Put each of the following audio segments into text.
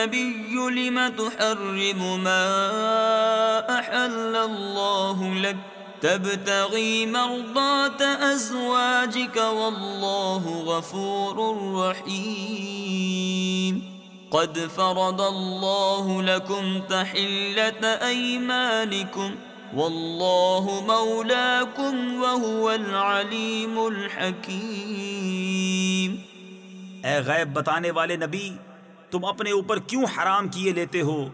النبی لم تحرم ما احل اللہ لک تبتغی مرضات ازواجک واللہ غفور رحیم قد فرض اللہ لکم تحلت ایمانکم واللہ مولاکم وهو العلیم الحکیم اے غیب بتانے والے نبی تم اپنے اوپر کیوں حرام کیے لیتے ہو؟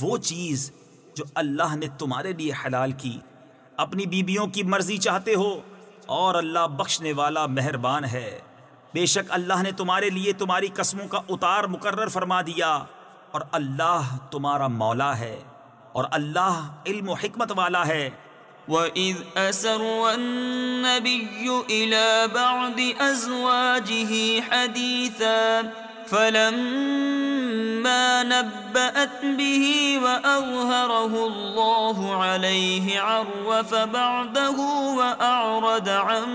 وہ چیز جو اللہ نے تمہارے لیے حلال کی۔ اپنی بیبیوں کی مرضی چاہتے ہو اور اللہ بخشنے والا مہربان ہے۔ بے شک اللہ نے تمہارے لیے تمہاری قسموں کا اتار مقرر فرما دیا اور اللہ تمہارا مولا ہے اور اللہ علم و حکمت والا ہے۔ وَإِذْ أَسَرَّ النَّبِيُّ إِلَى بَعْضِ أَزْوَاجِهِ حَدِيثًا۔ فَلَمَّا نَبَّأَتْ بِهِ وَأَظْهَرَهُ اللَّهُ عَلَيْهِ عَرَّفَ بَعْدَهُ وَأَعْرَضَ عَن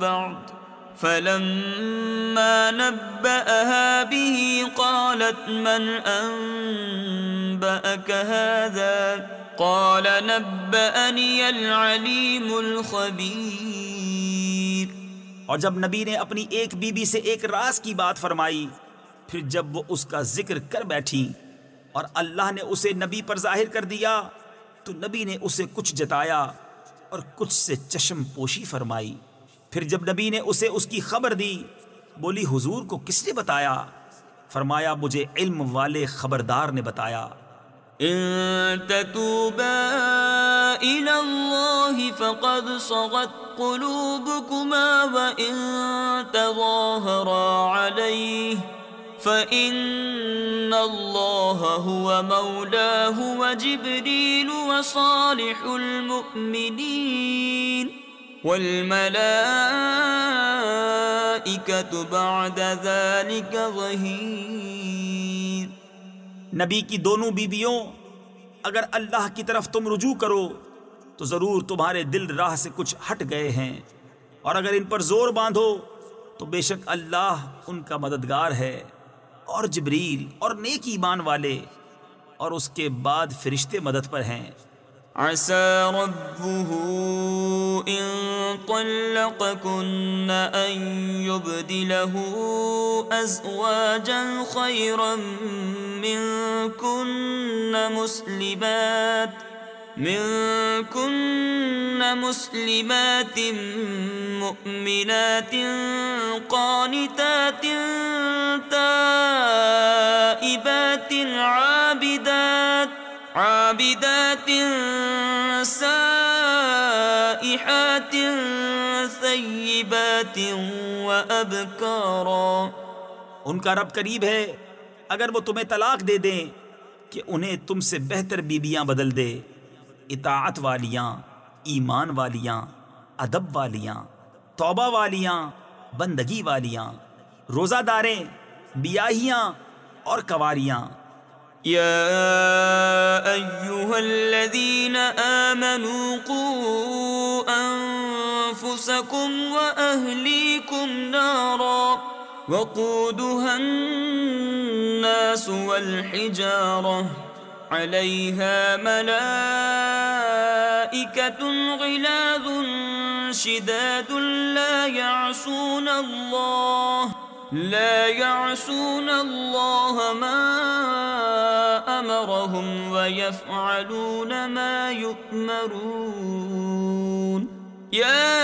بَعْضٍ فلما نبأها به قالت من أنبأك هذا؟ قال نبأني العليم الخبير. اور جب نبی نے اپنی ایک بی بی سے ایک راز کی بات فرمائی، پھر جب وہ اس کا ذکر کر بیٹھی اور اللہ نے اسے نبی پر ظاہر کر دیا، تو نبی نے اسے کچھ جتایا اور کچھ سے چشم پوشی فرمائی۔ پھر جب نبی نے اسے اس کی خبر دی، بولی، حضور کو کس نے بتایا؟ فرمایا، مجھے علم والے خبردار نے بتایا۔ ان تتوبا الى الله فقد صغت قلوبكما وان تظاهرا عليه فان الله هو مولاه وجبريل وصالح المؤمنين والملائکة بعد ذلك ظہیر نبی کی دونوں بیویوں، اگر اللہ کی طرف تم رجوع کرو، تو ضرور تمہارے دل راہ سے کچھ ہٹ گئے ہیں۔ اور اگر ان پر زور باندھو، تو بے شک اللہ ان کا مددگار ہے۔ اور جبریل اور نیک ایمان والے اور اس کے بعد فرشتے مدد پر ہیں۔ عسى ربه إن طلقكن أن يبدله أزواجا خيرا منكن مسلمات منكن مسلمات مؤمنات قانتات تائبات عابدات عابدات سائحات ثیبات وابکارا ان کا رب قریب ہے، اگر وہ تمہیں طلاق دے دیں کہ انہیں تم سے بہتر بیبیاں بدل دے، اطاعت والیاں، ایمان والیاں، ادب والیاں، توبہ والیاں، بندگی والیاں، روزہ داریں، بیاہیاں اور کواریاں۔ يا أيها الذين آمنوا قوا أنفسكم وأهليكم نارا وقودها الناس والحجارة عليها ملائكة غلاظ شداد لا يعصون الله لا يعصون الله ما امرهم ويفعلون ما يؤمرون. يا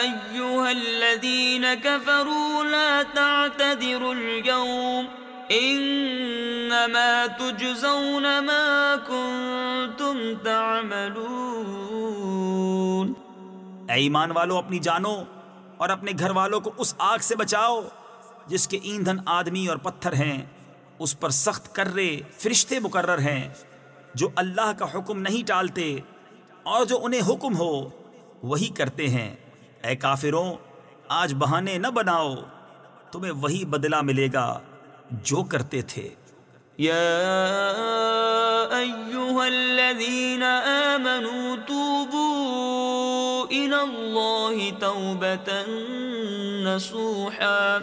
ايها الذين كفروا لا تعتذروا اليوم. انما تجزون ما كنتم تعملون. اے ایمان والو، اپنی جانو اور اپنے گھر والوں کو اس آگ سے بچاؤ جس کے ایندھن آدمی اور پتھر ہیں۔ اس پر سخت کر رہے فرشتے مقرر ہیں جو اللہ کا حکم نہیں ٹالتے اور جو انہیں حکم ہو، وہی کرتے ہیں۔ اے کافروں، آج بہانے نہ بناؤ، تمہیں وہی بدلہ ملے گا جو کرتے تھے۔ يا أيها آمنوا توبوا إلى الله نصوحا.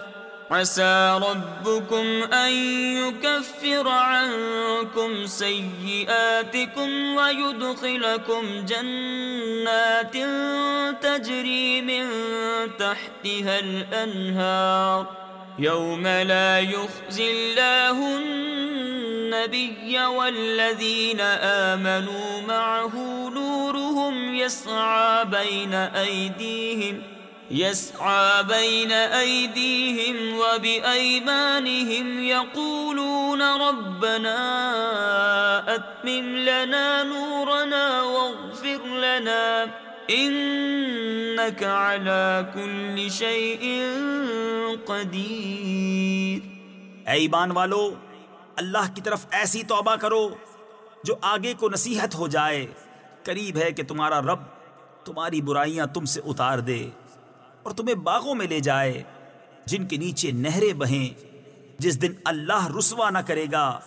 عسى ربكم أن يكفر عنكم سيئاتكم ويدخلكم جنات تجري من تحتها الأنهار. يوم لا يخزي الله النبي والذين آمنوا معه نورهم يسعى بين أيديهم، يسعى بين أيديهم وبأيمانهم يقولون ربنا أتمم لنا نورنا واغفر لنا، إنك على كل شيء قدير۔ اے ایمان والو اللہ کی طرف ایسی توبہ کرو جو آگے کو نصیحت ہو جائے۔ قریب ہے کہ تمہارا رب تمہاری برائیاں تم سے اتار دے اور تمہیں باغوں میں لے جائے، جن کے نیچے نہریں بہیں۔ جس دن اللہ رسوا نہ کرے گا،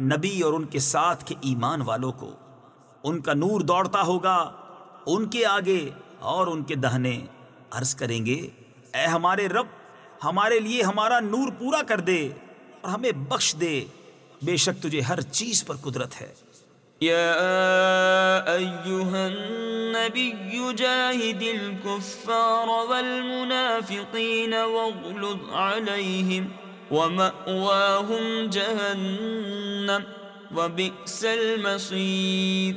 نبی اور ان کے ساتھ کے ایمان والوں کو۔ ان کا نور دوڑتا ہوگا، ان کے آگے اور ان کے دہنے۔ عرض کریں گے، اے ہمارے رب، ہمارے لیے ہمارا نور پورا کر دے اور ہمیں بخش دے۔ بے شک تجھے ہر چیز پر قدرت ہے۔ يا أيها النبي جاهد الكفار والمنافقين واغلظ عليهم ومأواهم جهنم وبئس المصير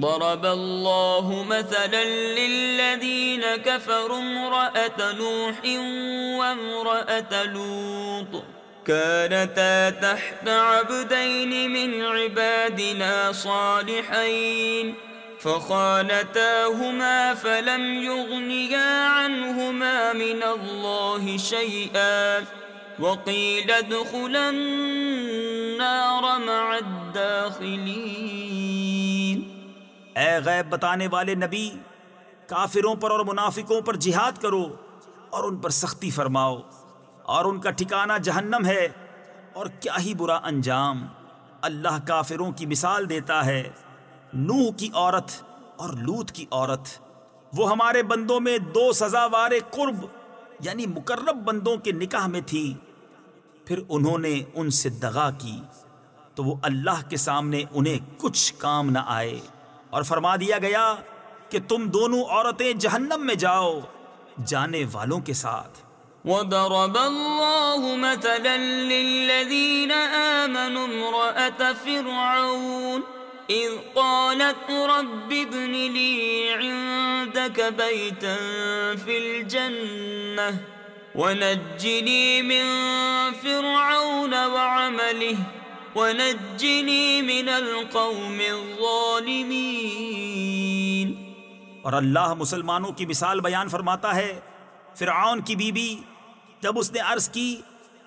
ضرب الله مثلا للذين كفروا امرأة نوح وامرأة لوط۔ كانتا تحت عبدين من عبادنا صالحين، فخانتاهما فلم يغنيا عنهما من الله شيئا، وقيل ادخلا النار مع الداخلين. اے غیب بتانے والے نبی، کافروں پر اور منافقوں پر جہاد کرو اور ان پر سختی فرماؤ۔ اور ان کا ٹھکانہ جہنم ہے۔ اور کیا ہی برا انجام۔ اللہ کافروں کی مثال دیتا ہے۔ نوح کی عورت اور لوت کی عورت۔ وہ ہمارے بندوں میں دو سزاوار قرب یعنی مقرب بندوں کے نکاح میں تھی۔ پھر انہوں نے ان سے دغا کی۔ تو وہ اللہ کے سامنے انہیں کچھ کام نہ آئے۔ اور فرما دیا گیا کہ تم دونوں عورتیں جہنم میں جاؤ، جانے والوں کے ساتھ۔ وضرب الله مثلا للذين آمنوا امرأة فرعون إذ قالت رب ابن لي عندك بيتا في الجنة ونجني من فرعون وعمله ونجني من القوم الظالمين اور اللہ مسلمانوں کی مثال بیان فرماتا ہے، فرعون کی بیوی بی جب اس نے عرض کی،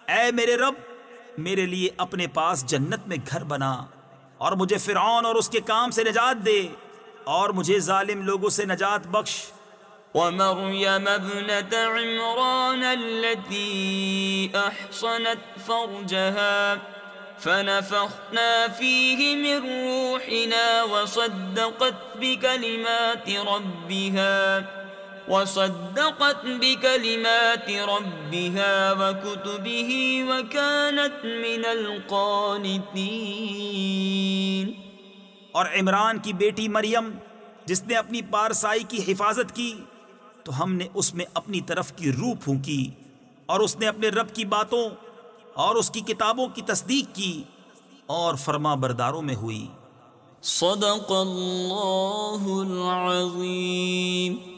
اے میرے رب، میرے لیے اپنے پاس جنت میں گھر بنا اور مجھے فرعون اور اس کے کام سے نجات دے اور مجھے ظالم لوگوں سے نجات بخش۔ ومريم ابنة عمران التي أحصنت فرجها فنفخنا فيه من روحنا وصدقت بكلمات ربها وصدقت بكلمات ربها وكتبه وكانت من القانتين. اور عمران کی بیٹی مریم جس نے اپنی پارسائی کی حفاظت کی تو ہم نے اس میں اپنی طرف کی روح پھونکی اور اس نے اپنے رب کی باتوں اور اس کی کتابوں کی تصدیق کی اور فرما برداروں میں ہوئی۔ صدق اللہ العظیم۔